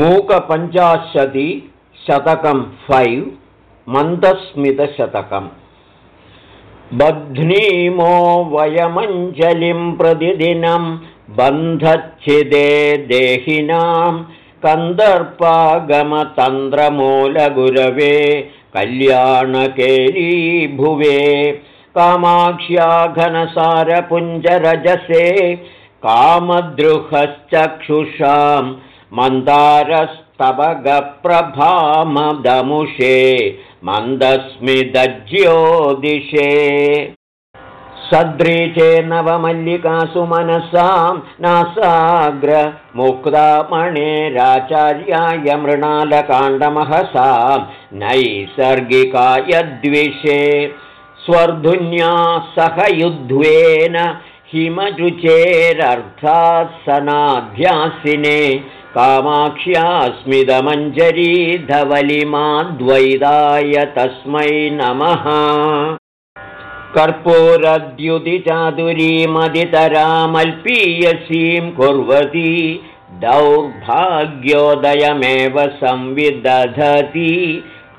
मूकपञ्चाशति शतकं फैव् मन्दस्मितशतकम्। बध्नीमो वयमञ्जलिं प्रतिदिनं बन्धच्छिदे देहिनां कन्दर्पागमतन्द्रमूलगुरवे कल्याणकेली भुवे कामाक्ष्या घनसारपुञ्जरजसे मन्दारस्तवगप्रभामदमुषे मन्दस्मिदज्योदिशे सद्रीचे नवमल्लिकासु मनसां नासाग्रमुक्तामणेराचार्याय मृणालकाण्डमहसां नैसर्गिकायद्विषे स्वर्धुन्या सह हिमजुचेरर्थात्सनाध्यासिने कामाक्ष्यास्मिदमञ्जरी धवलिमाद्वैदाय तस्मै नमः। कर्पूरद्युतिचातुरीमदितरामल्पीयसीं कुर्वती दौर्भाग्योदयमेव संविदधति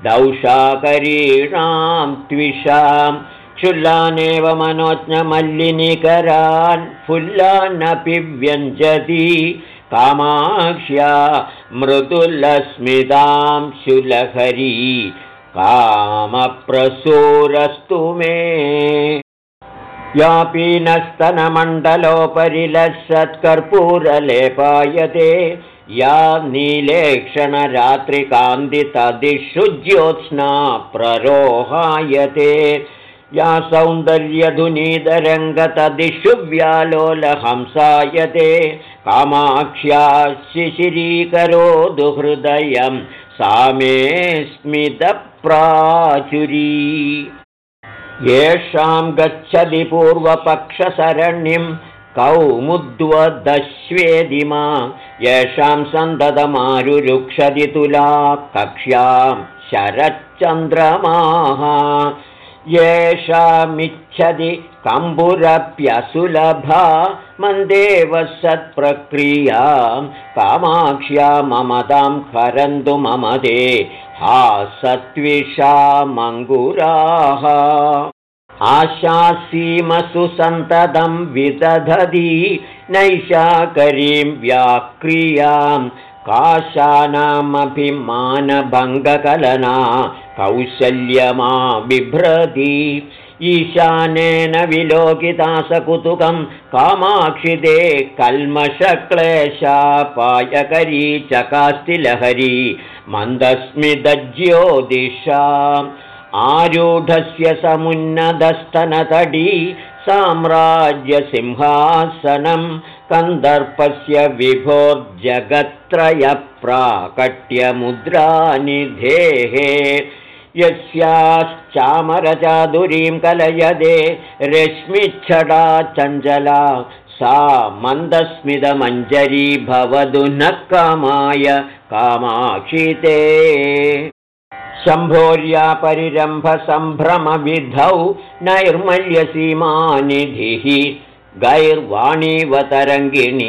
दौशाकरीणां त्विषां क्षुल्लानेव मनोज्ञमल्लिनिकरान् फुल्लानपि व्यञ्जति कामाक्ष्या मृदुलस्मितां शुलहरी कामप्रसूरस्तु मे। यापीनस्तनमण्डलोपरि लसत्कर्पूरलेपायते या नीलेक्षणरात्रिकान्दितदिषु ज्योत्स्ना प्ररोहायते या सौन्दर्यधुनीतरङ्गतदिषु व्यालोलहंसायते कामाक्ष्या शिशिरीकरो दुहृदयं सा मे स्मितप्राचुरी येषां गच्छति पूर्वपक्षसरणिं कौमुद्वदश्वेदिमा। येषां सन्दतमारुरुक्षति तुला कक्ष्यां शरच्चन्द्रमाः येषामिच्छति कम्बुरप्यसुलभा मन्देव सत्प्रक्रियां कामाक्ष्या ममतां हरन्तु ममदे हा सत्विषामङ्गुराः आशासीमसु सन्ततं विदधति नैषाकरीं व्याक्रियां काशानामभिमानभङ्गकलना कौशल्यमा बिभ्रति। ईशानेन विलोकितासकुतुकं कामाक्षिते कल्मषक्लेशापायकरी चकास्तिलहरी मन्दस्मिदज्योतिषाम् आरूढस्य समुन्नतस्तनतडी साम्राज्यसिंहासनं कन्दर्पस्य विभोर्जगत्त्रयप्राकट्यमुद्रानिधेः यस्याश्चामरचादुरीं कलयदे रश्मिच्छडा चञ्चला सा मन्दस्मितमञ्जरी भवतु न कामाय कामाक्षिते। शम्भोर्या परिरम्भसम्भ्रमविधौ नैर्मल्यसीमानिधिः गैर्वाणीवतरङ्गिणी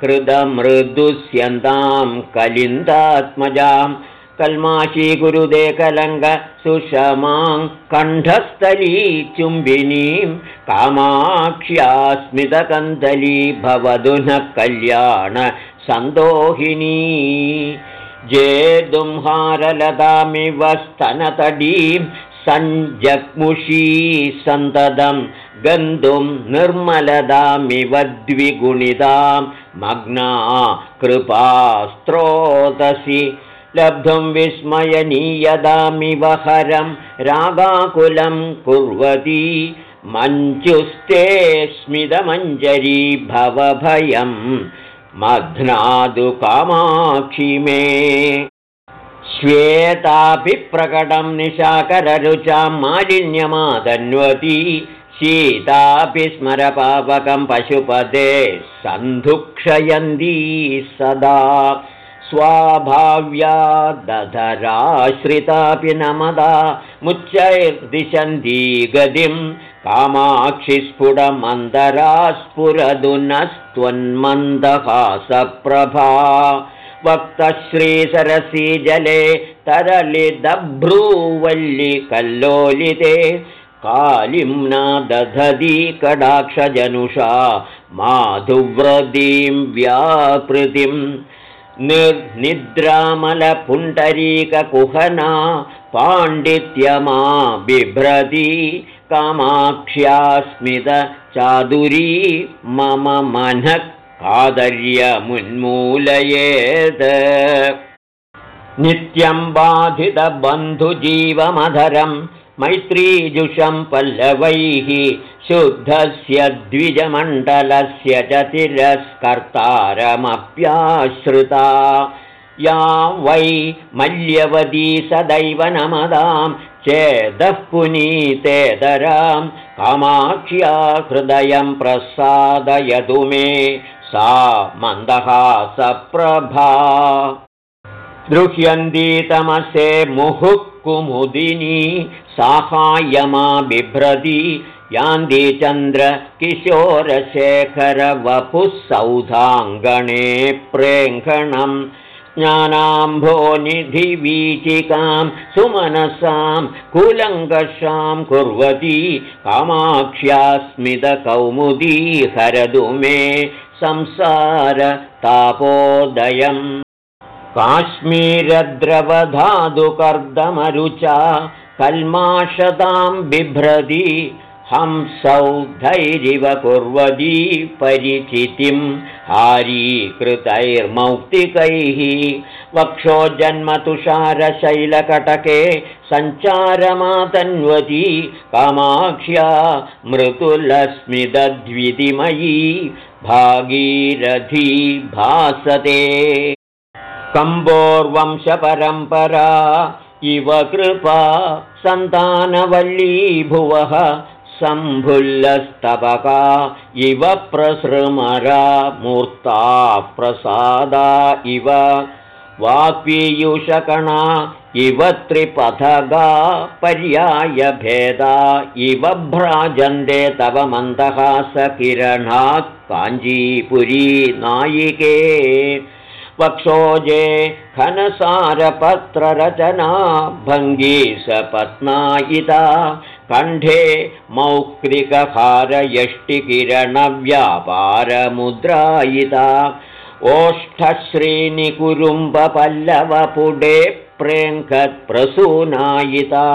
कृतमृदुस्यन्तां कलिन्दात्मजां कल्माशीकुरुदे कलङ्ग सुषमां कण्ठस्थली चुम्बिनीं कामाक्ष्यास्मितकन्दली भवतु न कल्याण जेदुंहारलतामिव स्तनतडीं सञ्जग्मुषी सन्ततं गन्तुं निर्मलदामिव द्विगुणितां। मग्ना कृपास्त्रोतसि। लब्धुं विस्मयनीयदामिव हरं रागाकुलं कुर्वती। मञ्चुस्ते स्मितमञ्जरी भवभयम् मध्नादु कामाक्षि मे। श्वेताभिप्रकटं निशाकररुचां मालिन्यमादन्वती शीतापि स्मरपापकं पशुपदे सन्धुक्षयन्ती सदा। स्वाभाव्या दधराश्रितापि नमदा मुच्चैर्दिशन्ती गतिं कामाक्षिस्फुटमन्दरा स्फुरदु नस्त्वन्मन्दहासप्रभा वक्तश्रीसरसी जले तरलिदभ्रूवल्लिकल्लोलिते कालिम्ना दधती कडाक्षजनुषा माधुव्रतीं व्यापृतिम् निर्निद्रामलपुण्डरीककुहना पाण्डित्यमा बिभ्रती कामाक्ष्यास्मितचादुरी मम मनः कादर्यमुन्मूलयेत् नित्यं बाधितबन्धुजीवमधरं मैत्रीजुषं पल्लवैः शुद्धस्य द्विजमण्डलस्य च तिरस्कर्तारमप्याश्रिता या वै मल्यवती सदैव नमदां चेदः पुनीतेतरां कामाक्ष्या हृदयं प्रसादयतु मे सा मन्दहासप्रभा। दृह्यन्तीतमसे मुहुः कुमुदिनी साहाय्यमा बिभ्रती। चन्द्रकिशोरशेखरवपुः सौधाङ्गणे प्रेङ्खणम् ज्ञानाम्भोनिधिवीचिकां सुमनसां कुलङ्कषां कुर्वती। कामाक्ष्यास्मितकौमुदी हरतु मे संसारतापोदयम् काश्मीरद्रवधातुकर्दमरुचा कल्माषतां बिभ्रति हंसौ धैरिव कुर्वती परिचितिं हारीकृतैर्मौक्तिकैः। वक्षोजन्मतुषारशैलकटके सञ्चारमातन्वती कामाक्ष्या मृतुलस्मिदद्वितिमयी भागीरथी भासते कम्बोर्वंशपरम्परा इव कृपा सन्तानवल्लीभुवः सम्भुल्लस्तबका इव प्रसृमरा मूर्ता प्रसादा इव वाक्पीयूषकणा इव त्रिपथगा पर्यायभेदा इव भ्राजन्ते तव मन्दहासकिरणात् काञ्जीपुरी नायिके वक्षोजे खनसारपत्ररचना भङ्गीसपत्नायिता कण्ठे मौक्तिकहारयष्टिकिरणव्यापारमुद्रायिता ओष्ठश्रीनिकुरुम्बपल्लवपुडे प्रेङ्कत्प्रसूनायिता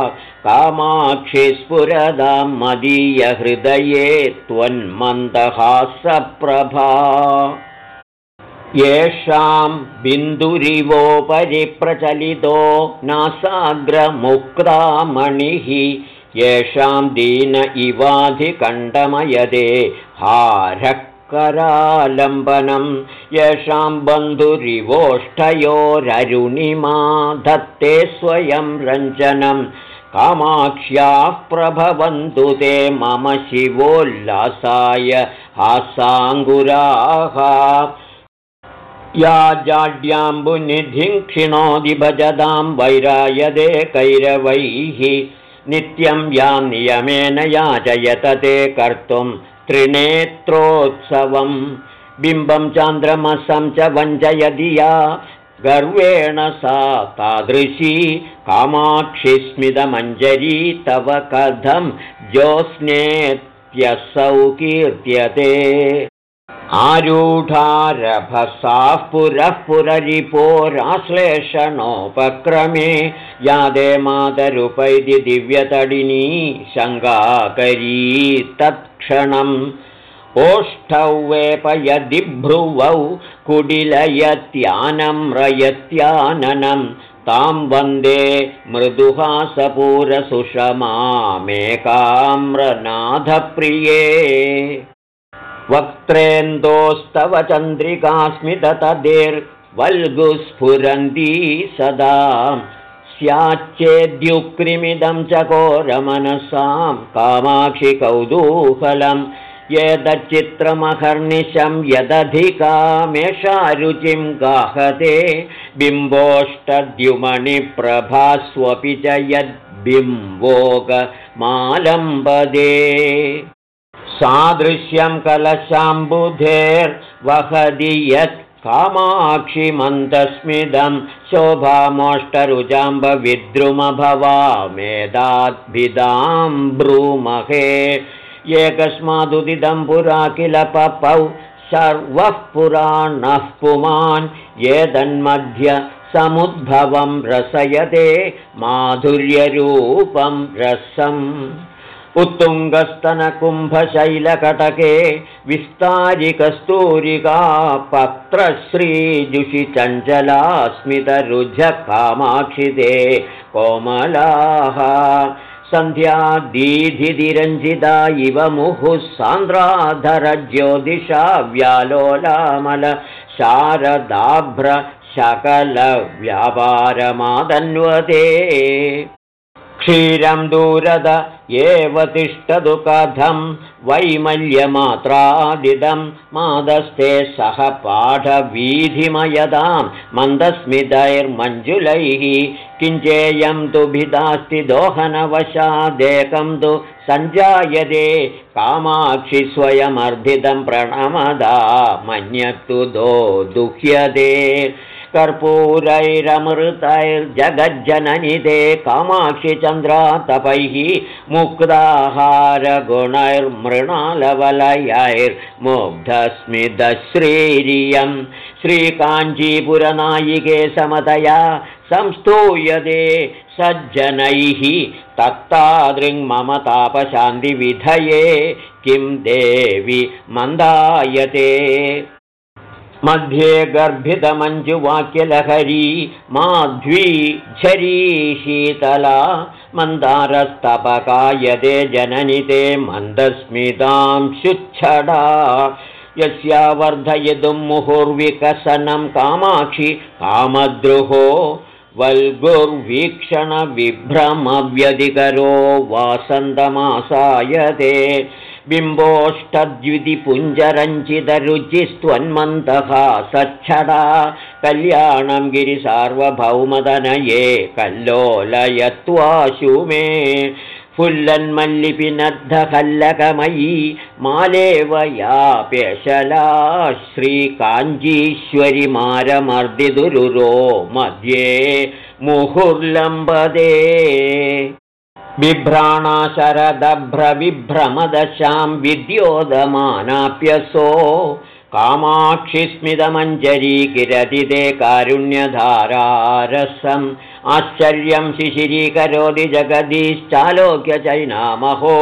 कामाक्षि स्फुरदां मदीयहृदये त्वन्मन्दहासप्रभा येषां बिन्दुरिवोपरि प्रचलितो नासाग्रमुक्तामणिः। येषां दीन इवाधिकण्ठमयदे हारकरालम्बनं येषां बन्धुरिवोष्ठयोररुणिमा धत्ते स्वयं रञ्जनं। कामाक्ष्याः प्रभवन्तु ते मम शिवोल्लासाय। हासाङ्गुराः या जाड्याम्बुनिधिं क्षिणोदि भजदां वैरायदे कैरवैः नित्यं यां नियमेन याचयत ते कर्तुं त्रिनेत्रोत्सवं। बिम्बं चान्द्रमसं च वञ्चयदि या। गर्वेण सा तादृशी कामाक्षिस्मितमञ्जरी तव कथं ज्योत्स्नेत्यसौ कीर्त्यते आरूढारभसाः पुरः पुररिपोराश्लेषणोपक्रमे यादे मातरुपैति दिव्यतडिनी शङ्गाकरी तत्क्षणम् ओष्ठौ वेपयदिभ्रुवौ कुडिलयत्यानम्रयत्याननं तां वन्दे मृदुहासपूरसुषमामेकाम्रनाथप्रिये वक्त्रेन्दोस्तव चन्द्रिकास्मिततदेर्वल्गुस्फुरन्ती सदा। स्याच्चेद्युक्रिमिदं चकोरमनसां कामाक्षि कौतूहलं यदचित्रमहर्निशं यदधिकामेषा रुचिं गाहते। बिम्बोष्टद्युमणिप्रभास्वपि च यद्बिम्बोगमालम्बदे सादृश्यं कलशाम्बुधेर्वहदि यत् कामाक्षिमन्तस्मिदं ब्रूमहे एकस्मादुदिदं पुरा किल पपौ सर्वः पुराणः पुमान् एतन्मध्य समुद्भवं रसयते माधुर्यरूपं रसम् उत्तुङ्गस्तनकुम्भशैलकटके विस्तारिकस्तूरिका पत्रश्रीजुषिचञ्चला स्मितरुझकामाक्षिते कोमलाः सन्ध्या दीधिरञ्जिता इव मुहुः सान्द्राधरज्योतिषा व्यालोलामल शारदाभ्र शकलव्यापारमादन्वते क्षीरं दूरद एव तिष्ठतु कथं वैमल्यमात्रादिदं मादस्ते सह पाठवीधिमयदां मन्दस्मितैर्मञ्जुलैः किञ्चेयं तु भिदास्ति दोहनवशादेकं तु सञ्जायते कामाक्षि स्वयमर्धितं प्रणमदा मन्यत्तु दो दुह्यते कर्पूरैरमृतैर्जगज्जननिधे कामाक्षिचन्द्रा तपैः मुक्ताहारगुणैर्मृणालवलयैर्मुग्धस्मितश्रीरियं। श्रीकाञ्चीपुरनायिके समतया संस्तूयते सज्जनैः तत्तादृङ्मम तापशान्तिविधये किं देवि मन्दायते मध्ये गर्भितमञ्जुवाक्यलहरी माध्वी झरी शीतला मन्दारस्तपकायते जननिते मन्दस्मितां शुच्छडा। यस्या वर्धयितुं मुहुर्विकसनं कामाक्षि कामद्रुहो वल्गुर्वीक्षणविभ्रमव्यधिकरो वासन्तमासायते बिम्बोष्टद्युतिपुञ्जरञ्चितरुचिस्त्वन्मन्तः सच्छदा कल्याणं गिरिसार्वभौमदनये कल्लोलयत्वाशु मे। फुल्लन्मल्लिपिनद्धकल्लकमयी मालेवयाप्यशला श्रीकाञ्चीश्वरि मारमर्दिदुरुरो मध्ये मुहुर्लम्बदे बिभ्राणाशरदभ्रविभ्रमदशां विद्योदमानाप्यसो कामाक्षिस्मितमञ्जरी किरति कारुण्यधारारसम् आश्चर्यं शिशिरीकरोति जगदीश्चालोक्य चैनामहो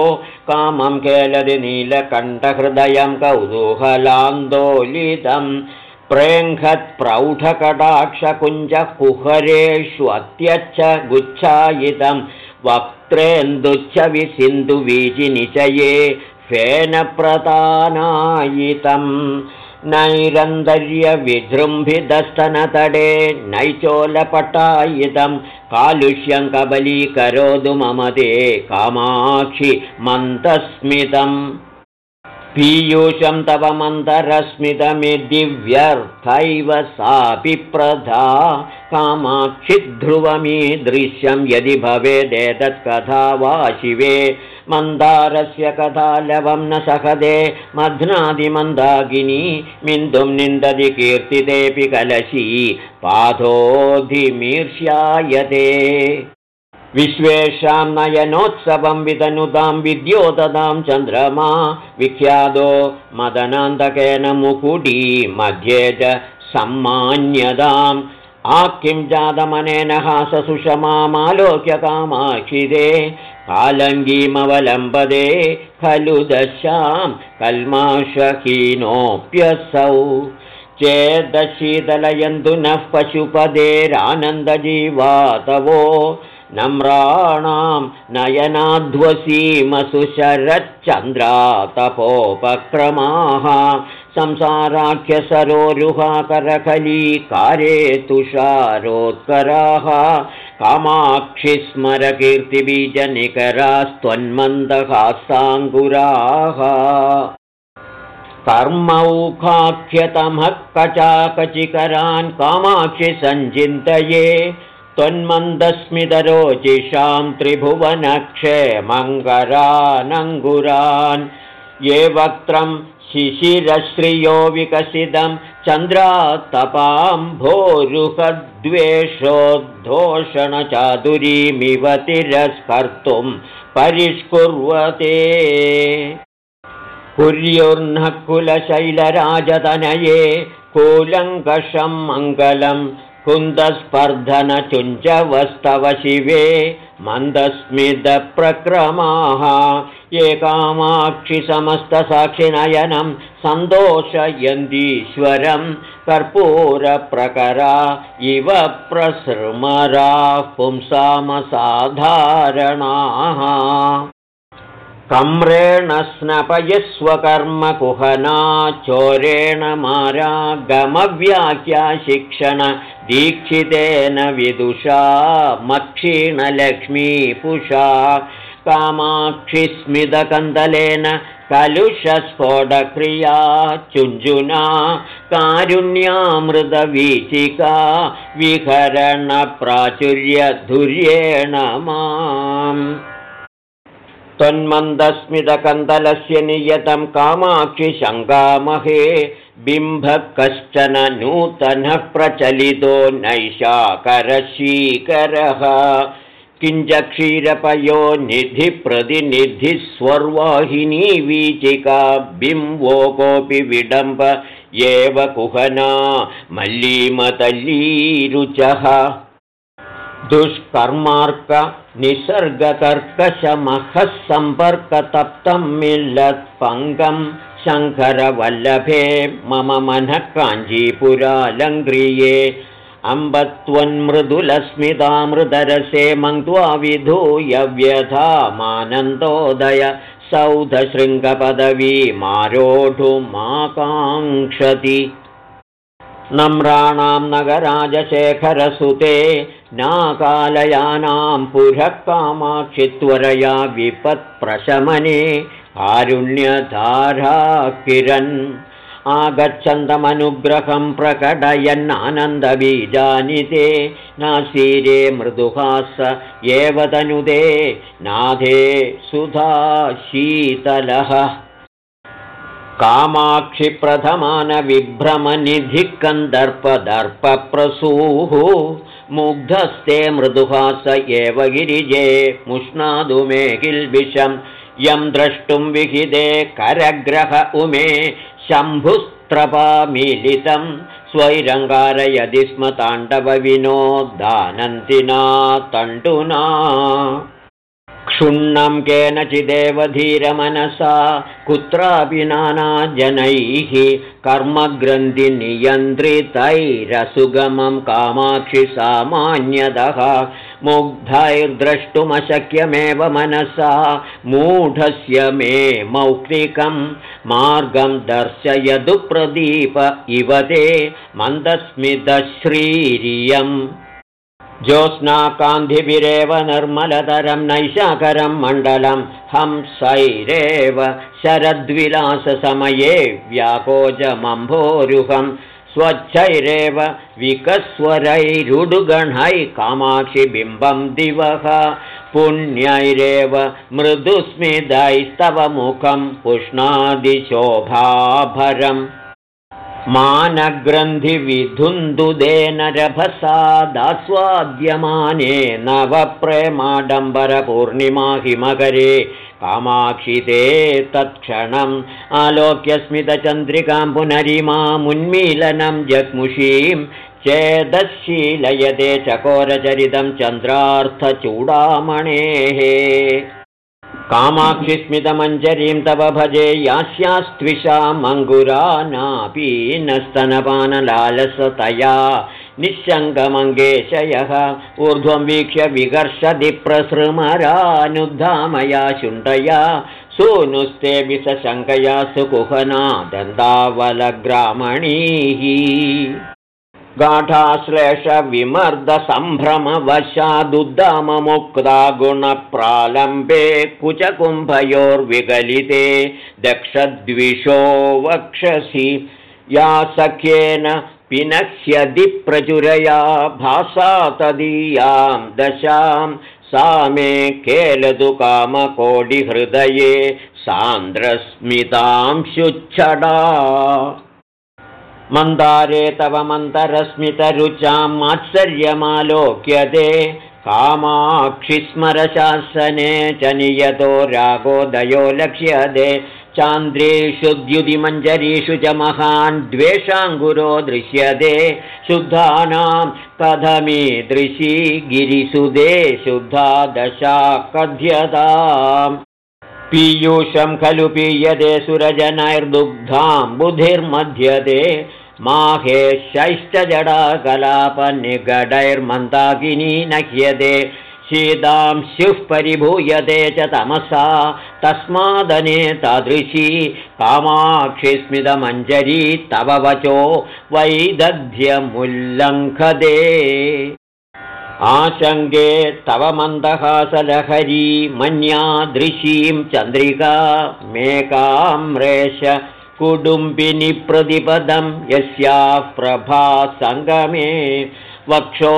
कामं केलदि नीलकण्ठहृदयं कौतूहलान्दोलितम् प्रेङ्घत्प्रौढकटाक्षकुञ्जः कुहरेष्वत्यच्च गुच्छायितं वक्त्रेन्दुच्छविसिन्धुवीचिनिचये फेनप्रदानायितम् नैरन्तर्यविजृम्भिदस्तनतडे नैचोलपटायितं कालुष्यं कबलीकरोतु मम ते कामाक्षि मन्तस्मितम् पीयूषं तव मन्तरस्मितमिदिव्यर्थैव सापि प्रधा कामाक्षिध्रुवमीदृश्यं यदि भवेदेतत्कथा वा शिवे। मन्दारस्य कथा लवं न सहदे। मध्नादिमन्दाकिनी मिन्दुं निन्दति कीर्तितेऽपि कलशी। पाथोऽधिमीर्ष्यायते विश्वेषां नयनोत्सवं विदनुतां विद्योततां चन्द्रमा विख्यातो मदनान्तकेन मुकुडी मध्ये च सम्मान्यताम् आकिं जातमनेन हाससुषमामालोक्यकामाक्षिदे कालङ्गीमवलम्बदे खलु दशां कल्माषहीनोऽप्यसौ चेदशीतलयन्तु नः पशुपदेरानन्दजीवातवो नम्राणां नयनाध्वसीमसुशरच्चन्द्रातपोपक्रमाः। संसाराख्यसरोरुहाकरखलीकारे तुषारोत्कराः। कामाक्षिस्मरकीर्तिबीजनिकरास्त्वन्मन्दहासाङ्कुराः कर्मौखाख्यतमः कचाकचिकरान् कामाक्षि सञ्चिन्तये त्वन्मन्दस्मितरोचिषां त्रिभुवनक्षेमङ्गरानङ्गुरान् ये वक्त्रं शिशिरश्रियो विकसितं चन्द्रात्तपाम्भोरुहद्वेषोद्धोषणचातुरीमिव तिरस्कर्तुं परिष्कुर्वते। कुर्युर्नः कुलशैलराजतनये कूलङ्कषं मङ्गलम् कुन्दस्पर्धनचुञ्चवस्तव शिवे मन्दस्मितप्रक्रमाः एकामाक्षिसमस्तसाक्षिनयनं सन्तोषयन्तीश्वरं कर्पूरप्रकरा इव प्रसृमराः पुंसामसाधारणाः कम्रेण स्नपयस्वकर्मकुहना चोरेण मारागमव्याख्या शिक्षण दीक्षितेन विदुषा मक्षीणलक्ष्मीपुषा कामाक्षिस्मितकन्दलेन कलुषस्फोटक्रिया चुञ्जुना कारुण्यामृतवीचिका विहरणप्राचुर्यधुर्येण माम् त्वन्मन्दस्मितकन्दलस्य नियतं कामाक्षि शङ्गामहे बिम्बः कश्चन नूतनः प्रचलितो नैषाकरशीकरः किञ्च क्षीरपयो निधिप्रतिनिधिः स्वर्वाहिनी वीचिका बिम्बो कोऽपि विडम्ब एव कुहना मल्लीमतल्लीरुचः दुष्कर्मार्क निसर्गकर्कशमखः सम्पर्कतप्तं मिल्लत्पङ्गं शङ्करवल्लभे मम मनः काञ्जीपुरालङ्घ्रिये अम्बत्वन्मृदुलस्मितामृदरसे मङ्क्त्वा विधूय व्यथामानन्दोदय सौधशृङ्गपदवीमारोढुमाकाङ्क्षति। नम्राणां नगराजशेखरसुते नाकालयानां पुरः कामाक्षित्वरया विपत्प्रशमने कारुण्यधारा किरन्। प्रकटयन्नानन्दबीजानि ते नासीरे मृदुहास एव तनुदे नाथे सुधा शीतलः कामाक्षिप्रथमानविभ्रमनिधिः कन्दर्पदर्पप्रसूः मुग्धस्ते मृदुहास एव गिरिजे मुष्णादु मे किल्बिषं यं द्रष्टुं विहिते करग्रह उमे शम्भुस्त्रपामीलितं स्वैरङ्गारयदि स्म ताण्डवविनोदानन्तिना तण्डुना क्षुण्णं केनचिदेव धीरमनसा कुत्रापि नानाजनैः कर्मग्रन्थिनियन्त्रितैरसुगमं कामाक्षि सामान्यतः मुग्धैर्द्रष्टुमशक्यमेव मनसा मूढस्य मे मौक्तिकं मार्गं दर्शयतु प्रदीप इव ते मन्दस्मितश्रीरियम् ज्योत्स्नाकान्धिभिरेव निर्मलतरं नैशाकरं मण्डलं हंसैरेव शरद्विलाससमये व्याकोजमम्भोरुहं स्वच्छैरेव विकस्वरैरुडुगणैः कामाक्षिबिम्बं दिवः पुण्यैरेव मृदुस्मितैस्तव मुखं पुष्णादिशोभाभरम् मानग्रन्थिविधुन्दुदेन रभसादास्वाद्यमाने नवप्रेमाडम्बरपूर्णिमा हिमकरे कामाक्षिते तत्क्षणम् आलोक्यस्मितचन्द्रिकां पुनरिमामुन्मीलनं जग्मुषीं चेदशीलयते चकोरचरितं चन्द्रार्थचूडामणेः कामाक्षिस्मितमञ्जरीं तव भजे न स्तनपानलालसतया निःशङ्गमङ्गेशयः ऊर्ध्वं वीक्ष्य विकर्षति प्रसृमरानुद्धामया शुण्डया सूनुस्ते विसशङ्कया सुकुहना दन्तावलग्रामणीः गाढाश्लेषविमर्दसम्भ्रमवशादुद्दाममुक्ता गुणप्रालम्बे कुचकुम्भयोर्विगलिते दक्षद्विषो वक्षसि। या सख्येन पिनश्यदि प्रचुरया भासा तदीयां दशां सा मे केलतु कामकोटिहृदये सान्द्रस्मितां शुच्छडा मन्दारे तव मन्तरस्मितरुचां मात्सर्यमालोक्यते। कामाक्षिस्मरशासने च नियतो रागोदयो लक्ष्यते। चान्द्रेषु द्युतिमञ्जरीषु च महान् द्वेषाङ्गुरो दृश्यते। शुद्धानां कथमीदृशी गिरिसुदे शुद्धा दशा कथ्यताम् पीयूषं खलु पीयते सुरजनैर्दुग्धां बुधिर्मध्यते माहेशैश्चजडाकलापनिगडैर्मन्दाकिनी नह्यते शीतां स्युः परिभूयते च तमसा तस्मादने तादृशी कामाक्षिस्मितमञ्जरी तव वचो वैदध्यमुल्लङ्घते। आशङ्के तव मन्दहासलहरी मन्यादृशीं चन्द्रिका मेकाम्रेश कुडुम्बिनि प्रतिपदं यस्याः प्रभा सङ्गमे वक्षो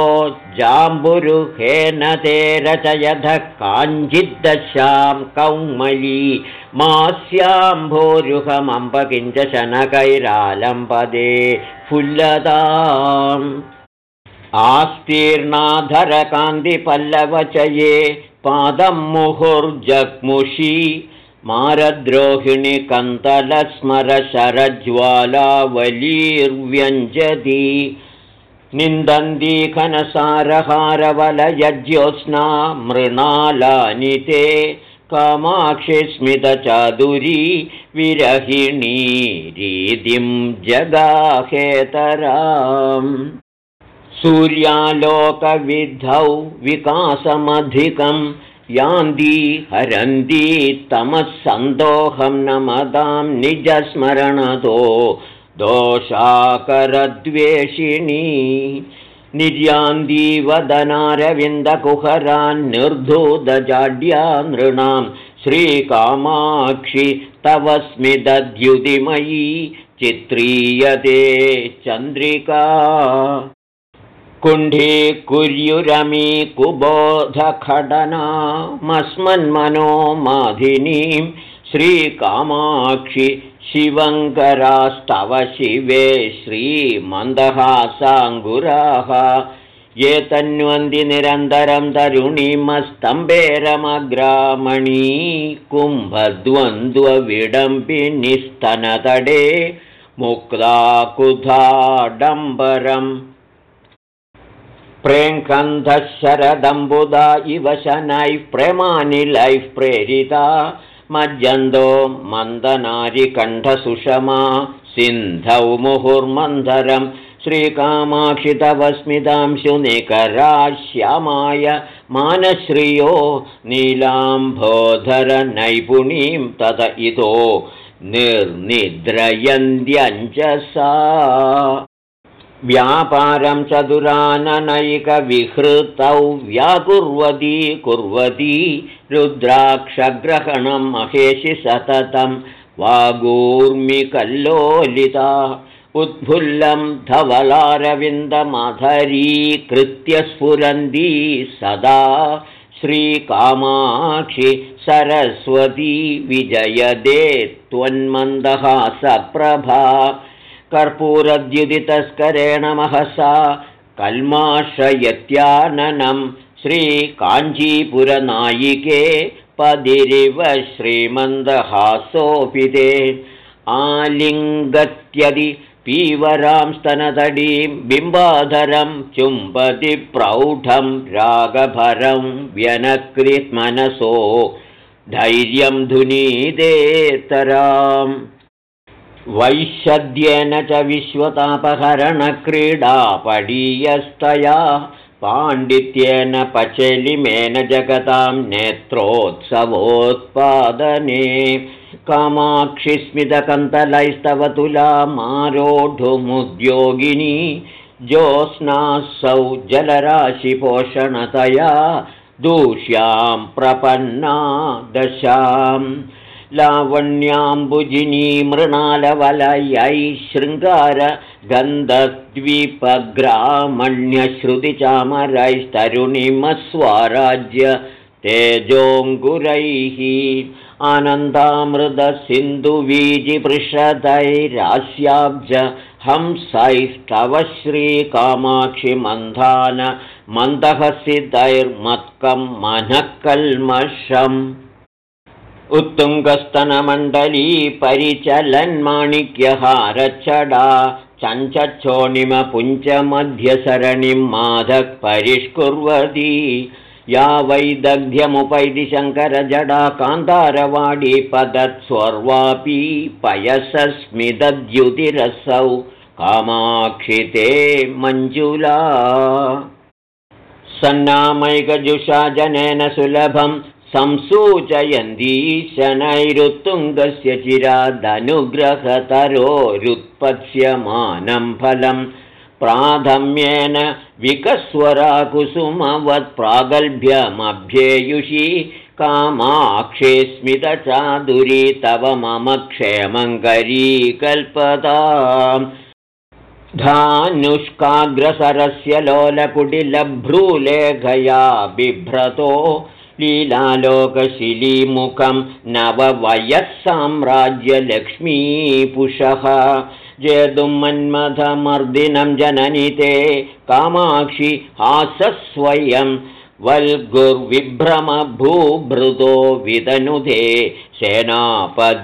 जाम्बुरुहेन ते रचयधः काञ्चिद्दशां कौमली मास्याम्भोरुहमम्ब किञ्च शनकैरालम्बदे फुल्लताम् आस्तीर्णाधरकान्तिपल्लवचये पादं मुहुर्जग्मुषी मारद्रोहिणि कन्तलस्मरशरज्वालावलीर्व्यञ्जति निन्दन्ती घनसारहारवलयज्योत्स्ना मृणालानि ते। कामाक्षिस्मितचादुरी विरहिणी रीतिं जगाहेतराम्। सूर्यालोकविद्धौ विकासमधिकं यान्ती हरन्ती तमः सन्दोहं न मदां निजस्मरणतो दोषाकरद्वेषिणी निर्धूतजाड्या नृणां श्रीकामाक्षि तव स्मिदद्युतिमयी चित्रीयते चन्द्रिका कुण्ठी कुर्युरमी कुबोधखडनामस्मन्मनो माधिनीं श्रीकामाक्षि शिवङ्करास्तव शिवे श्रीमन्दहासाङ्गुराः। ये तन्वन्ति निरन्तरं तरुणीमस्तम्भेरमग्रामणी कुम्भद्वन्द्वविडम्बिनिस्तनतडे मुक्ताकुधाडम्बरम् प्रेङ्कन्धः शरदम्बुदा इव शनैः प्रेमानिलैः प्रेरिता मज्जन्दो मन्दनारिकण्ठसुषमा सिन्धौ मुहुर्मन्धरं श्रीकामाक्षितवस्मितांशुनिकरा श्यामाय मानश्रियो नीलाम्भोधरनैपुणीं तत इतो निर्निद्रयन्त्यञ्जसा व्यापारं चतुराननैकविहृतौ व्याकुर्वती कुर्वती रुद्राक्षग्रहणं महेशि सततं वागूर्मिकल्लोलिता उद्फुल्लं धवलारविन्दमधरीकृत्य स्फुरन्ती सदा श्रीकामाक्षि सरस्वती विजयदे त्वन्मन्दहासप्रभा कर्पूरद्युदितस्करेण महसा कल्माश्रयत्याननं श्रीकाञ्चीपुरनायिके पदिरिव श्रीमन्दहासोऽपिते आलिङ्गत्यदि पीवरां स्तनतडीं बिम्बाधरं चुम्बति प्रौढं रागभरं व्यनकृत्मनसो। धैर्यं धुनीदेतराम् वैश्यद्येन च विश्वतापहरणक्रीडापडीयस्तया पाण्डित्येन पचलिमेन जगतां नेत्रोत्सवोत्पादने कामाक्षिस्मितकन्तलैस्तव तुलामारोढुमुद्योगिनी ज्योत्स्नासौ जलराशिपोषणतया दूष्यां प्रपन्ना दशाम् लावण्याम्बुजिनी मृणालवलयै शृङ्गार गन्धद्वीपग्रामण्यश्रुतिचामरैस्तरुणिमस्वाराज्य तेजोऽङ्कुरैः आनन्दामृदसिन्धुवीजिपृषदैरास्याब्ज हंसैस्तव श्रीकामाक्षि मन्धान मन्दहसितैर्मत्कं मनः कल्मषम् उत्तुङ्गस्तनमण्डली परिचलन्माणिक्यहारच्छडा चञ्चच्छोणिमपुञ्चमध्यसरणिं माधः परिष्कुर्वती। या वैदग्ध्यमुपैति शङ्करजडा कान्तारवाडी पदत्स्वर्वापी पयसस्मिदद्युतिरसौ कामाक्षिते मञ्जुला। सन्नामैकजुषा जनेन सुलभं संसूचयन्ती शनैरुत्तुङ्गस्य चिरादनुग्रहतरोरुत्पत्स्यमानं फलं प्राथम्येन विकस्वराकुसुमवत्प्रागल्भ्यमभ्येयुषी कामाक्षे स्मितचादुरी तव मम क्षेमङ्करी कल्पता धानुष्काग्रसरस्य लोलकुटिलभ्रूलेखया बिभ्रतो लीलालोकशिलीमुखं नववयः साम्राज्यलक्ष्मीपुषः जेतुं मन्मथमर्दिनं जननि ते कामाक्षि हासस्वयं वल्गुर्विभ्रमभूभृतो विदनुधे सेनापतिप्रक्रिया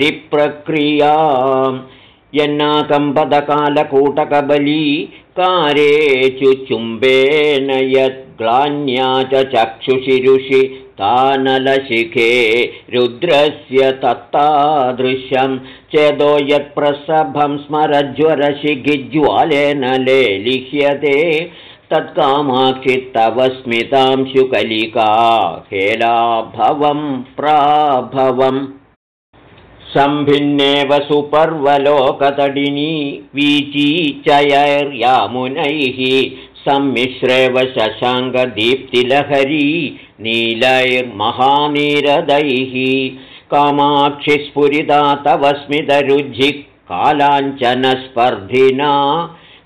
चुचुम्बेन यद्ग्लान्या च चक्षुषिरुषि तानलशिखे रुद्रस्य तत्तादृशं चेदो यत्प्रसभं स्मरज्वरशिखिज्वालेन लेलिह्यते तत्कामाक्षि तव स्मितांशुकलिका हेलाभवं प्राभवम् सम्भिन्नेव सुपर्वलोकतडिनी वीची चयैर्यामुनैः सम्मिश्रेव शशाङ्गदीप्तिलहरी नीलैर्महानीरदैः कामाक्षिस्फुरिता तव स्मितरुज्झि कालाञ्चनस्पर्धिना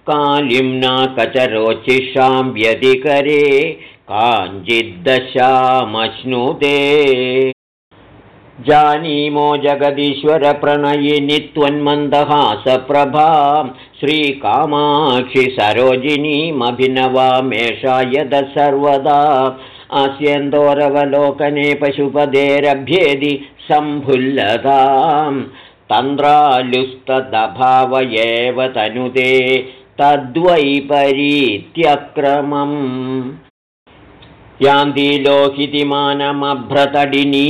कालिम्ना कचरोचिषां व्यधिकरे काञ्चिद्दशामश्नुते। जानीमो जगदीश्वरप्रणयिनि त्वन्मन्दहासप्रभां श्रीकामाक्षि सरोजिनीमभिनवामेषा यद सर्वदा अस्यन्दोरवलोकने पशुपदेरभ्येदि सम्भुल्लतां तन्द्रालुस्तदभाव एव तनुते तद्वैपरीत्यक्रमम्। यान्ति लोहितिमानमभ्रतडिनी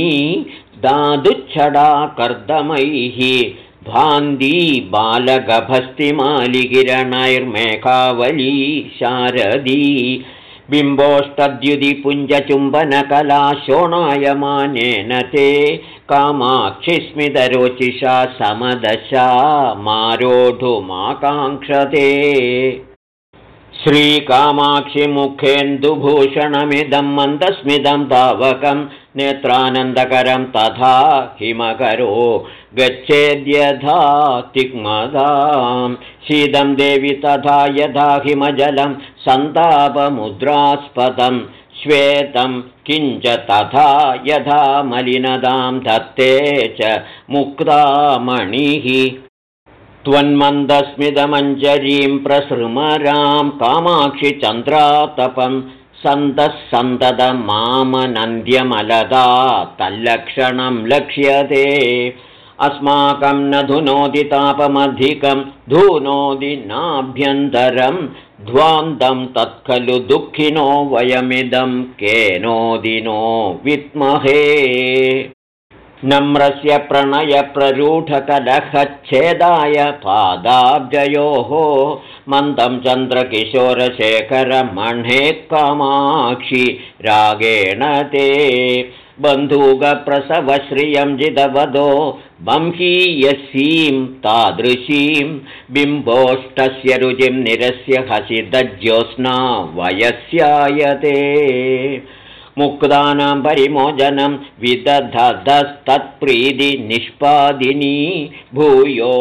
दादुच्छडा कर्दमैः भान्दी बालगभस्तिमालिकिरणैर्मेघावली शारदी बिम्बोष्टद्युतिपुञ्जचुम्बनकला शोणायमानेन ते कामाक्षिस्मितरोचिषा समदशा मारोढुमाकाङ्क्षते। श्रीकामाक्षिमुखेन्दुभूषणमिदं मन्दस्मिदं तावकं नेत्रानन्दकरं तथा हिमकरो गच्छेद्यथा तिग्मदां शीतं देवि तथा यथा हिमजलं सन्तापमुद्रास्पदं। श्वेतं किञ्च तथा यथा मलिनदां धत्ते च मुक्तामणिः। त्वन्मन्दस्मितमञ्जरीं प्रसृमरां कामाक्षि चन्द्रातपं सन्तः सन्ततमामनन्द्यमलदा तल्लक्षणं लक्ष्यते। अस्माकं न धुनोति तापमधिकं धुनोति नाभ्यन्तरं। ध्वान्तं तत्खलु दुःखिनो वयमिदं केनोदिनो विद्महे नम्रस्य प्रणयप्ररूढकलहच्छेदाय पादाब्जयोः मन्दं चन्द्रकिशोरशेखरमह्ने कामाक्षि रागेण ते बन्धूकप्रसवश्रियं जितवदो बंहीयसीं तादृशीं बिम्बोष्टस्य रुचिं निरस्य हसितज्योत्स्ना वयस्यायते मुक्तानां परिमोचनं विदधस्तत्प्रीतिनिष्पादिनी भूयो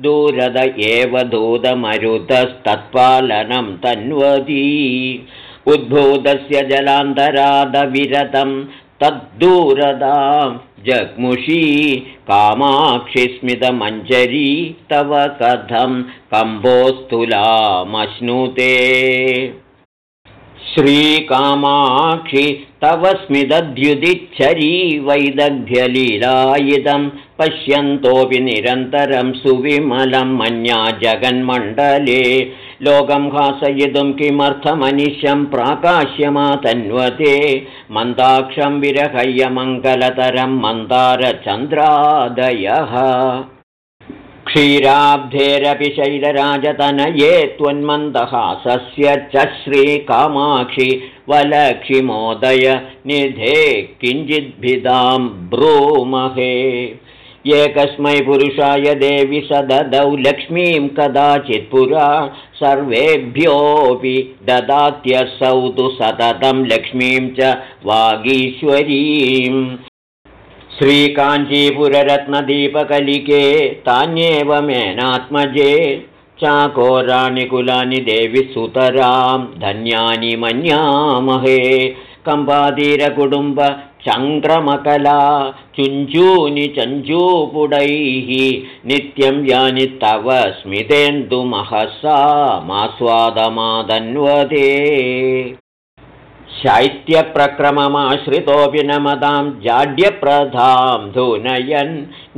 दूरद एव दूतमरुतस्तत्पालनं तन्वती। उद्भूतस्य जलान्तरादविरतं तद्दूरदां जग्मुषी कामाक्षिस्मितमञ्जरी तव कथं कम्बोस्तुलामश्नुते श्रीकामाक्षि तव स्मितद्युदिच्छरी वैदग्ध्यलीलायिदं पश्यन्तोऽपि निरन्तरं सुविमलं मन्या जगन्मण्डले। लोकं हासयितुं किमर्थमनिशं प्राकाश्यमातन्वते। मन्दाक्षं विरहय्यमङ्गलतरं मन्दारचन्द्रादयः क्षीराब्धेरपि शैलराजतनये त्वन्मन्दहासस्य च श्रीकामाक्षि वलक्षिमोदय निधे किञ्चिद्भिदां ब्रूमहे। एकस्मै पुरुषाय देवि सददौ लक्ष्मीं कदाचित् पुरा सर्वेभ्योऽपि ददात्यसौ तु सततं लक्ष्मीं च वागीश्वरीम् श्रीकाञ्चीपुररत्नदीपकलिके तान्येव मेनात्मजे चाकोराणि कुलानि देवि सुतरां धन्यानि मन्यामहे कम्पातीरकुटुम्ब चङ्क्रमकला चुञ्चूनि चञ्चूपुडैः नित्यं यानि तव स्मितेन्दुमहसा मास्वादमादन्वते शैत्यप्रक्रममाश्रितोऽपि नमतां जाड्यप्रधां धुनयन्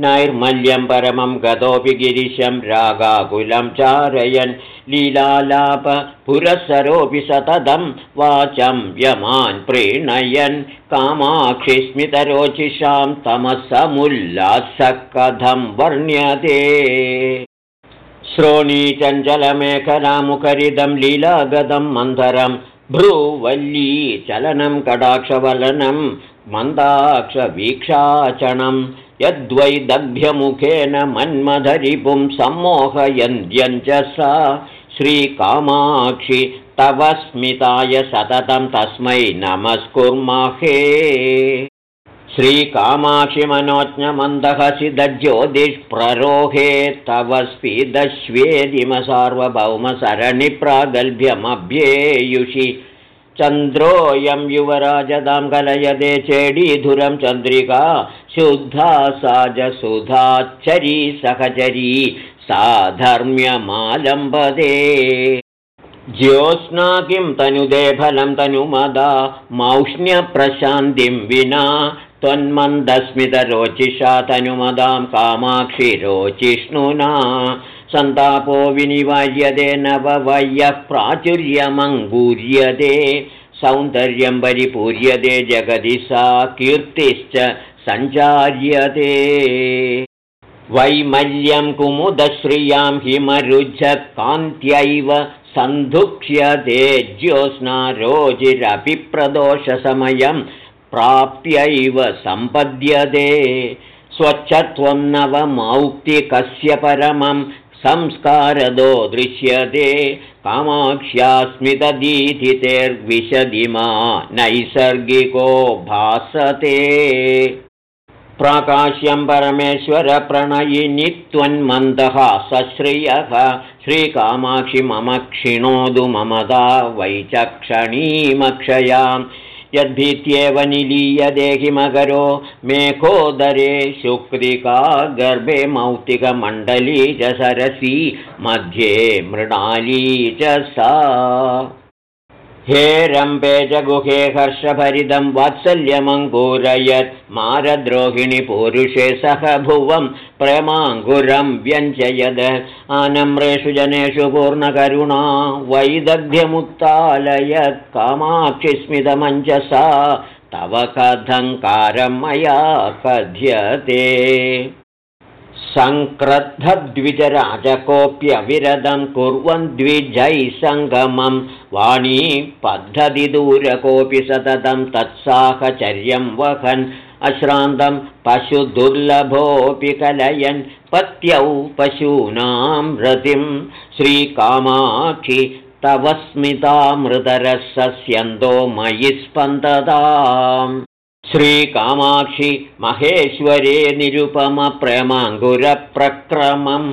नैर्मल्यं परमं गतोऽपि गिरिशं रागाकुलं चारयन् लीलालाप पुरःसरोऽपि सततं वाचं यमान् प्रीणयन् कामाक्षिस्मितरोचिषां तमसमुल्लासः कथं वर्ण्यते श्रोणीचञ्चलमेखलामुखरिदं लीलागतं मन्थरम् भ्रूवल्ली चलनं कडाक्षवलनं मन्दाक्षवीक्षाचणं यद्वै दभ्यमुखेन मन्मधरिपुं सम्मोहयन्त्यञ्च सा श्रीकामाक्षि तव स्मिताय सततं तस्मै नमस्कुर्महे श्रीकामाक्षिमनोज्ञमन्दहसि दज्योतिष्प्ररोहे तव स्पीदश्वेदिमसार्वभौमसरणिप्रागल्भ्यमभ्येयुषि चन्द्रोऽयं युवराजदां कलयदे चेडीधुरं चन्द्रिका शुद्धा साजसुधाच्छरी सहचरी साधर्म्यमालम्बदे। ज्योत्स्ना किं तनुदे फलं तनुमदा मौष्ण्यप्रशान्तिं विना त्वन्मन्दस्मितरोचिषा तनुमदां कामाक्षिरोचिष्णुना सन्तापो विनिवार्यते नववयः प्राचुर्यमङ्गूर्यते सौन्दर्यं परिपूर्यते जगति सा कीर्तिश्च सञ्चार्यते। वैमल्यं कुमुदश्रियां हिमरुजकान्त्यैव सन्धुक्ष्यते ज्योत्स्ना रोजिरपि प्रदोषसमयं प्राप्त्यैव सम्पद्यते। स्वच्छत्वं नवमौक्तिकस्य परमं संस्कारदो दृश्यते। कामाक्ष्यास्मितदीधितेर्विशदिमा नैसर्गिको भासते। प्राकाश्यं परमेश्वरप्रणयिनि त्वन्मन्दः सश्रियः। श्रीकामाक्षि मम क्षिणोतु ममदा वैचक्षणीमक्षयाम् यद्भीत्येव निलीयदेहिमकरो मेघोदरे शुक्रिका गर्भे मौक्तिकमण्डली च सरसी मध्ये मृणाली च सा। हे रम्पे च गुहे हर्षभरितं वात्सल्यमङ्कुरयत् मारद्रोहिणि पुरुषे सह भुवं प्रेमाङ्कुरं व्यञ्जयद। आनम्रेषु जनेषु पूर्णकरुणा वैदग्ध्यमुत्तालयत्। कामाक्षिस्मितमञ्जसा तव कथङ्कारं मया कथ्यते सङ्क्रद्धद्विजराजकोऽप्यविरदं कुर्वन् द्विजैः सङ्गमं वाणी पद्धतिदूरकोऽपि सततं तत्साहचर्यं वहन्। अश्रान्तं पशुदुर्लभोऽपि कलयन् पत्यौ पशूनां रतिं श्रीकामाक्षि तव स्मितामृतरसस्यन्तो मयि स्पन्दताम् श्रीकामाक्षि महेश्वरे निरुपमप्रेमाङ्गुरप्रक्रमं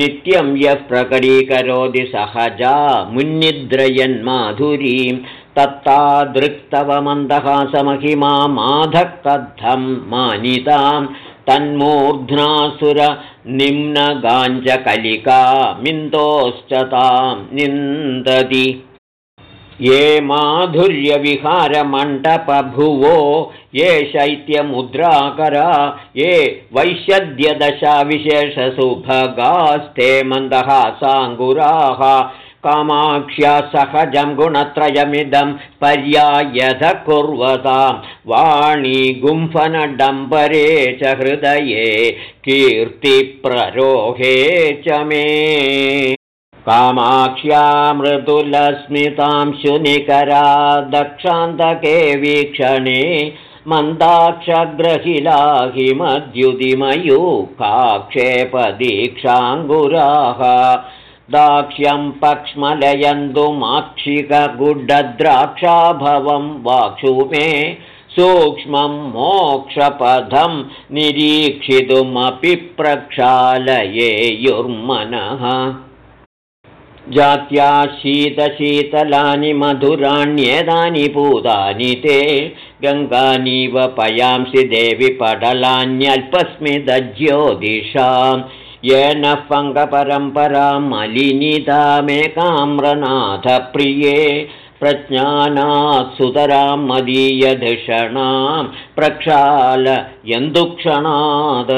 नित्यं यः प्रकटीकरोति सहजा मुन्निद्रयन्माधुरीं तत्तादृक्तवमन्दहासमहिमा माधकद्धं मानितां तन्मूर्ध्नासुरनिम्नगाञ्जकलिका मिन्दोश्च तां निन्दति ये माधुर्यविहारमण्डपभुवो ये शैत्यमुद्राकरा ये वैश्यद्यदशाविशेषसुभगास्ते मन्दहासाङ्गुराः कामाक्ष्या सहजं गुणत्रयमिदं पर्यायध कुर्वतां वाणी गुम्फनडम्बरे च हृदये कीर्तिप्ररोहे च मे कामाक्ष्या मृदुलस्मितां शुनिकरा दक्षान्तके वीक्षणे मन्दाक्षग्रहिला काक्षेपदीक्षाङ्गुराः। दाक्ष्यं पक्ष्मलयन्तुमाक्षिकगुड्डद्राक्षाभवं वाक्षुमे सूक्ष्मं मोक्षपथं निरीक्षितुमपि प्रक्षालयेयुर्मनः जात्या शीतशीतलानि मधुराण्येदानि पूतानि ते गङ्गानीव पयांसि देवि पटलान्यल्पस्मिदज्योतिषां येन पङ्गपरम्परां मलिनितामेकाम्रनाथप्रिये प्रज्ञानात् सुतरां मदीयधिषणां प्रक्षाल यन्दुक्षणात्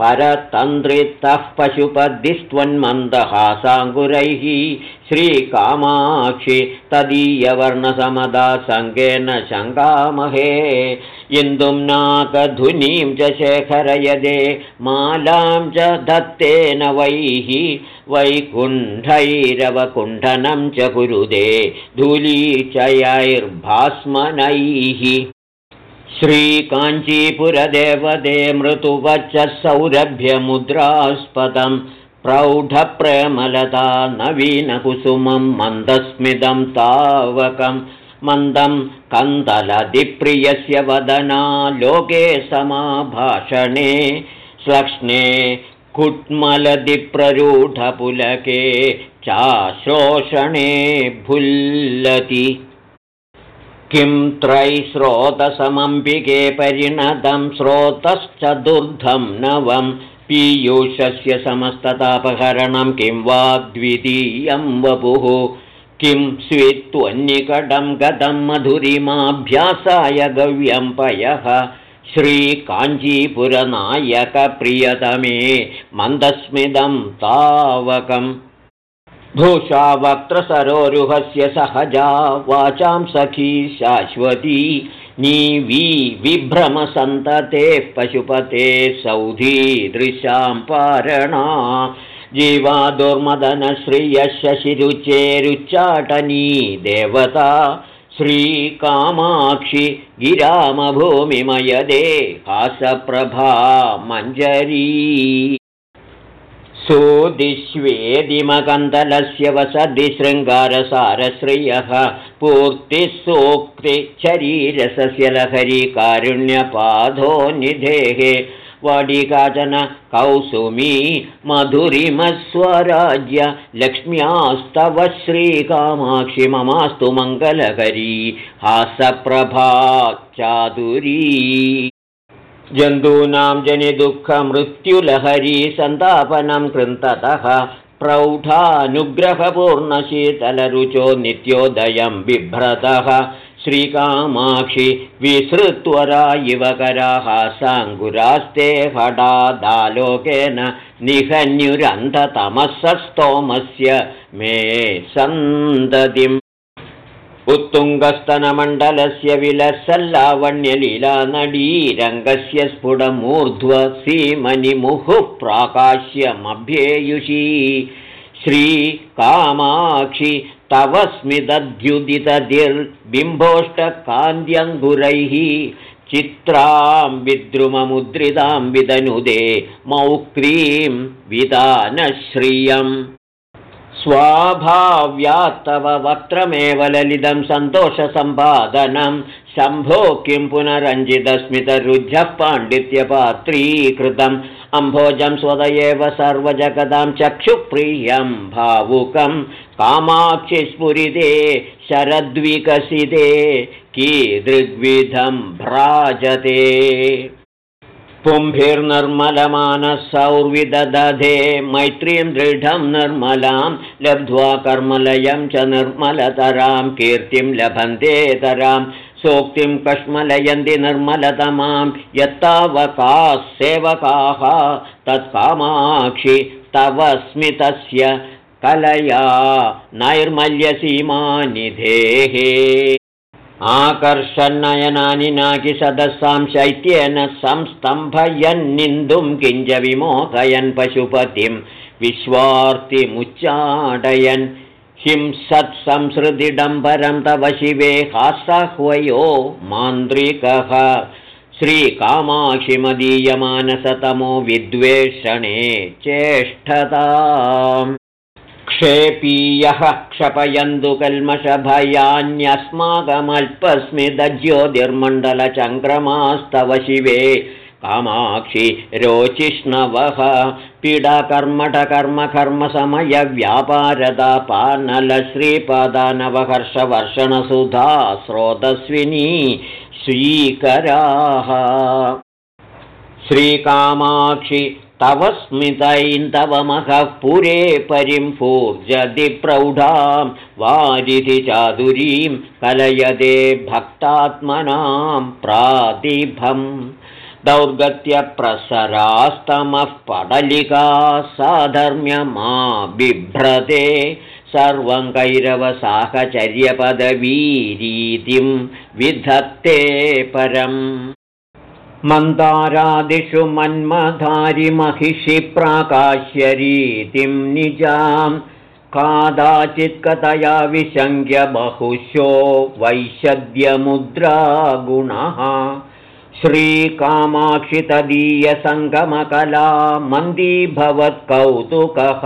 अश्रान्तम् परतन्द्रितः पशुपदिस्त्वन्मन्दहासाङ्गुरैः श्रीकामाक्षि तदीयवर्णसमदा सङ्गेन शङ्कामहे इन्दुं नाकधुनीं च शेखरयदे मालां च दत्तेन वैः वैकुण्ठैरवकुण्ठनं च कुरुदे धूलीचयैर्भास्मनैः श्रीकाञ्चीपुरदेवदे मृतुवच्च सौरभ्यमुद्रास्पदं प्रौढप्रेमलता नवीनकुसुमं मन्दस्मितं तावकं मन्दं कन्दलदिप्रियस्य वदना लोके समाभाषणे श्लक्ष्णे कुट्मलदिप्ररूढपुलके चाशोषणे भुल्लति किं त्रैस्रोतसमम्बिके परिणतं स्रोतश्चतुर्धं नवं पीयूषस्य समस्ततापहरणं किं वा द्वितीयं वपुः। किं स्वित्वन्निकटं गतं मधुरिमाभ्यासाय गव्यं पयः। श्रीकाञ्चीपुरनायकप्रियतमे मन्दस्मिदं तावकम् भूषा वक्त्रसरोरुहस्य सहजा वाचां सखी शाश्वती नीवी विभ्रमसन्ततेः पशुपते सौधीदृशां पारणा जीवा दुर्मदनश्रियशशिरुचेरुच्चाटनी देवता श्रीकामाक्षि गिरामभूमिमयदे हासप्रभा मञ्जरी सोदिष्वेदिमकन्दलस्य वसति शृङ्गारसारश्रियः पूर्तिः सोक्तिशरीरसस्य लहरी कारुण्यपाधो निधेः वाडी काचन कौसुमी मधुरिमस्वराज्य लक्ष्म्यास्तव श्रीकामाक्षि ममास्तु मङ्गलकरी हासप्रभा चातुरी जन्तूनां जनिदुःखमृत्युलहरी सन्तापनं कृन्ततः प्रौढानुग्रहपूर्णशीतलरुचो नित्योदयं बिभ्रतः। श्रीकामाक्षि विसृत्वरा इवकराः साङ्गुरास्ते हडादालोकेन निहन्युरन्धतमसस्तोमस्य मे सन्ततिम् उत्तुङ्गस्तनमण्डलस्य विलसल्लावण्यलीला नडीरङ्गस्य स्फुटमूर्ध्व सीमनिमुहुः प्राकाश्यमभ्येयुषी श्रीकामाक्षि तव स्मितद्युदितधिर्बिम्बोष्टकान्त्यङ्गुरैः चित्रां विद्रुममुद्रितां विदनुदे मौक्रीं विदानश्रियम् स्वाभाव्यात्तव वक्त्रमेव ललितं सन्तोषसम्पादनं। शम्भो किं पुनरञ्जितस्मितरुध्यः पाण्डित्यपात्रीकृतम् अम्भोजं स्वद एव सर्वजगदां चक्षुप्रियं भावुकं। कामाक्षिस्फुरिते शरद्विकसिते कीदृग्विधं भ्राजते पुंभिर्निर्मलमानसौर्विदधे मैत्रीं दृढं निर्मलां लब्ध्वा कर्मलयं च निर्मलतरां कीर्तिं लभन्तेतरां सोक्तिं कश्मलयन्ति निर्मलतमां यत्तावकाः सेवकाः तत्कामाक्षि तव स्मितस्य कलया नैर्मल्यसीमानिधेः आकर्षन्नयनानि नाकि सदस्सां शैत्येन संस्तम्भयन्निन्दुं किञ्च विमोहयन् पशुपतिं विश्वार्तिमुच्चाटयन्। हिंसत्संसृतिडम्बरं तव शिवे हासह्वयो मान्त्रिकः श्रीकामाक्षिमदीयमानसतमो विद्वेषणे चेष्टताम् क्षेपीयः क्षपयन्तु कल्मषभयान्यस्माकमल्पस्मितज्योतिर्मण्डलचङ्क्रमास्तव शिवे। कामाक्षि रोचिष्णवः पीडाकर्मठकर्मकर्मसमयव्यापारदापानलश्रीपदानवहर्षवर्षणसुधा स्रोतस्विनी स्वीकराः श्रीकामाक्षि तव स्मितैन्दवमहः पुरे परिं प्रौढां वारिधिचादुरीं कलयदे भक्तात्मनां प्रातिभम् दौर्गत्यप्रसरास्तमः पडलिका साधर्म्यमा बिभ्रते सर्वं कैरवसाहचर्यपदवीरीतिं विधत्ते परम् मन्दारादिषु मन्मधारिमहिषि प्राकाश्यरीतिं निजां। कादाचित्कतया विशङ्क्य बहुशो वैशद्यमुद्रागुणः श्रीकामाक्षितदीयसङ्गमकला मन्दीभवत्कौतुकः।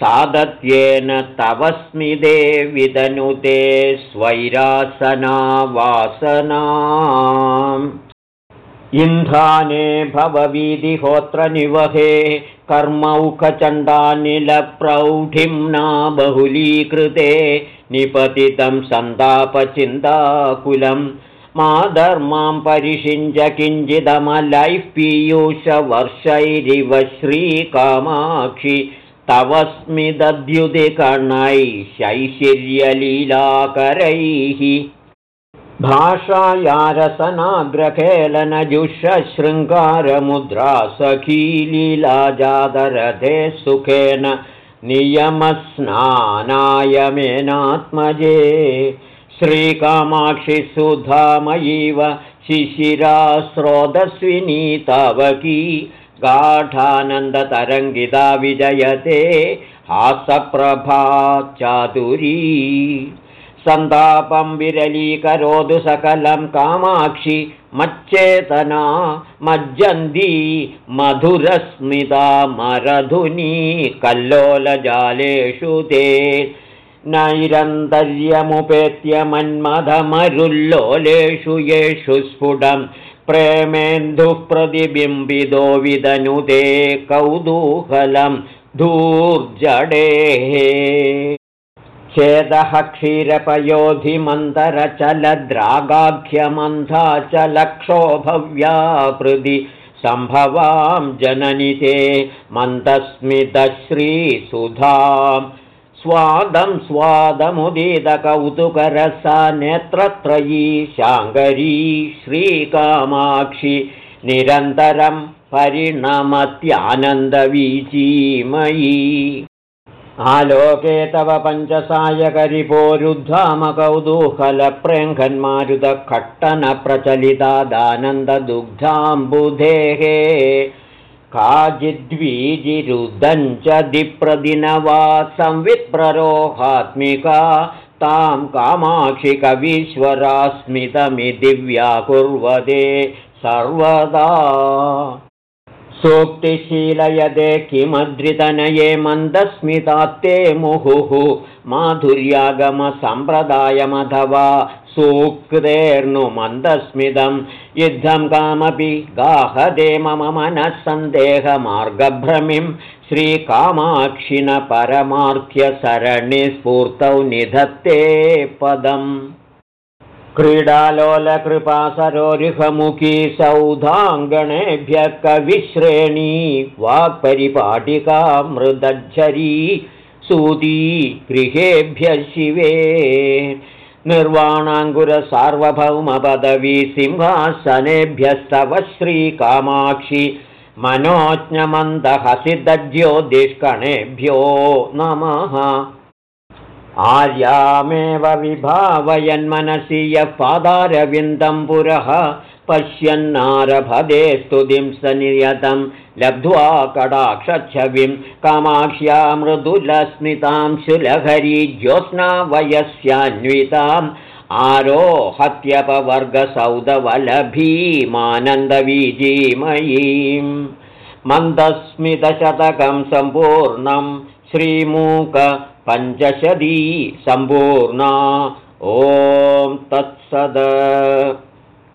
सादत्येन तव स्मिदे विदनुते स्वैरासना वासना इन्धाने भववीधिहोत्रनिवहे कर्मौखचण्डानिलप्रौढिम्ना बहुलीकृते निपतितं सन्तापचिन्ताकुलं माधर्मां परिषिञ्च किञ्चिदमलैः पीयूषवर्षैरिव श्रीकामाक्षि तव स्मिदद्युदिकणैः शैशिर्यलीलाकरैः भाषायारसनाग्रखेलनजुषशृङ्गारमुद्रा सखीलीलाजादरथे सुखेन नियमस्नानायमेनात्मजे। श्रीकामाक्षिसुधामयीव शिशिरा स्रोतस्विनी तवकी गाढानन्दतरङ्गिता विजयते हासप्रभा चातुरी सन्तापं विरलीकरोतु सकलं कामाक्षि मच्चेतना मज्जन्ती मधुरस्मिता मरधुनी कल्लोलजालेषु ते। नैरन्तर्यमुपेत्य मन्मथमरुल्लोलेषु येषु स्फुटं प्रेमेन्दुः प्रतिबिम्बितो विदनुते कौतूहलं धूर्जडेः चेदः क्षीरपयोधिमन्तरचलद्रागाख्यमन्था च लक्षोभव्यापृदि सम्भवां जननिते मन्दस्मितश्रीसुधां स्वादं स्वादमुदितकौतुकरसा नेत्रत्रयी शाङ्गरी श्रीकामाक्षि निरन्तरं परिणमत्यानन्दवीचीमयी आलोके तव पञ्चसायकरिपोरुद्धामकौतूहलप्रेङ्घन्मारुतखट्टनप्रचलितादानन्ददुग्धाम्बुधेः काचिद्वीजिरुदञ्च दिप्रदिनवा संवित्प्ररोहात्मिका तां कामाक्षिकवीश्वरास्मितमिति व्याकुर्वते सर्वदा सोक्तिशीलयदे किमद्रितनये मन्दस्मितात्ते मुहुः माधुर्यागमसम्प्रदायमथवा सूक्तेर्नु मन्दस्मितं युद्धं कामपि गाहदे मम मनः सन्देहमार्गभ्रमिं श्रीकामाक्षिण परमार्थ्यसरणिस्फूर्तौ निधत्ते पदम् क्रीडालोलकृपासरोरिहमुखी सौधाङ्गणेभ्यः कविश्रेणी वाक्परिपाटिका मृदच्छरी सूती गृहेभ्यः शिवे निर्वाणाङ्कुरसार्वभौमपदवी सिंहासनेभ्यस्तव श्रीकामाक्षि मनोज्ञमन्दहसिदज्योतिष्कणेभ्यो नमः आर्यामेव विभावयन्मनसि यः पादारविन्दं पुरः पश्यन्नारभदे स्तुतिं स नियतं लब्ध्वा कडाक्षच्छविं कामाक्ष्या मृदुलस्मितां शुलहरी ज्योत्स्ना वयस्यान्विताम् आरोहत्यपवर्गसौदवलभीमानन्दवीजीमयीं मन्दस्मितशतकं सम्पूर्णं श्रीमूकपञ्चशदी सम्पूर्णा ॐ तत्सद